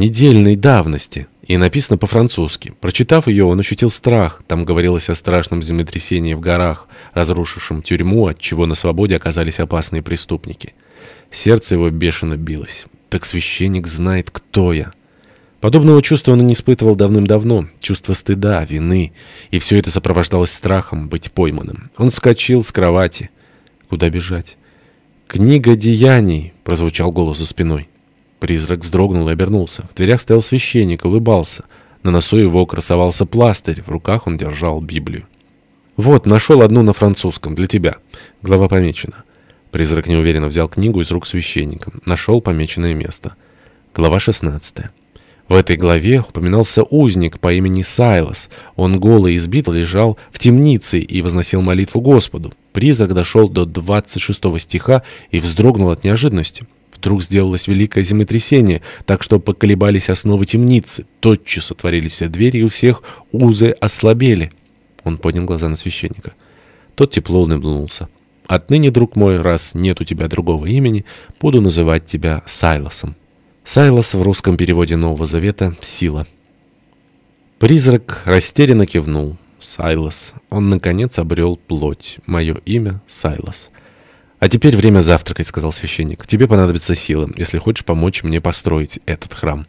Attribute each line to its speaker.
Speaker 1: недельной давности и написано по-французски. Прочитав ее, он ощутил страх. Там говорилось о страшном землетрясении в горах, разрушившем тюрьму, от чего на свободе оказались опасные преступники. Сердце его бешено билось. Так священник знает, кто я. Подобного чувства он не испытывал давным-давно. Чувство стыда, вины. И все это сопровождалось страхом быть пойманным. Он вскочил с кровати. Куда бежать? «Книга деяний!» — прозвучал голос за спиной. Призрак вздрогнул и обернулся. В дверях стоял священник, улыбался. На носу его красовался пластырь, в руках он держал Библию. «Вот, нашел одну на французском, для тебя». Глава помечена. Призрак неуверенно взял книгу из рук священника. Нашел помеченное место. Глава 16. В этой главе упоминался узник по имени Сайлос. Он голый и избит лежал в темнице и возносил молитву Господу. Призрак дошел до 26 стиха и вздрогнул от неожиданности. Вдруг сделалось великое землетрясение, так что поколебались основы темницы. Тотчас отворились двери, и у всех узы ослабели. Он поднял глаза на священника. Тот тепло улыбнулся. «Отныне, друг мой, раз нет у тебя другого имени, буду называть тебя Сайлосом». Сайлос в русском переводе Нового Завета «Сила». Призрак растерянно кивнул. Сайлос. Он, наконец, обрел плоть. Мое имя — Сайлос. «А теперь время завтракать», — сказал священник. «Тебе понадобится сила, если хочешь помочь мне построить этот храм».